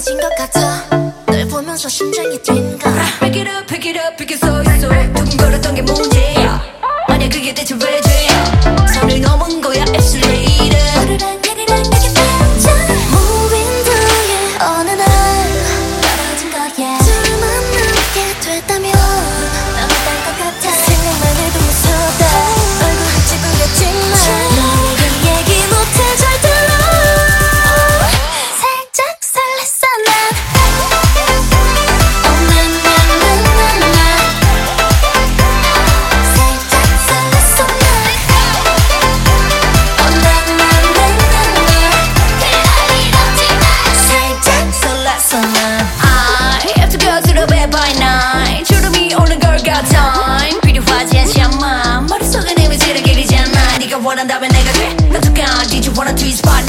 人が数 원한다면 내가 돼 어떻게 안 did you wanna twist part no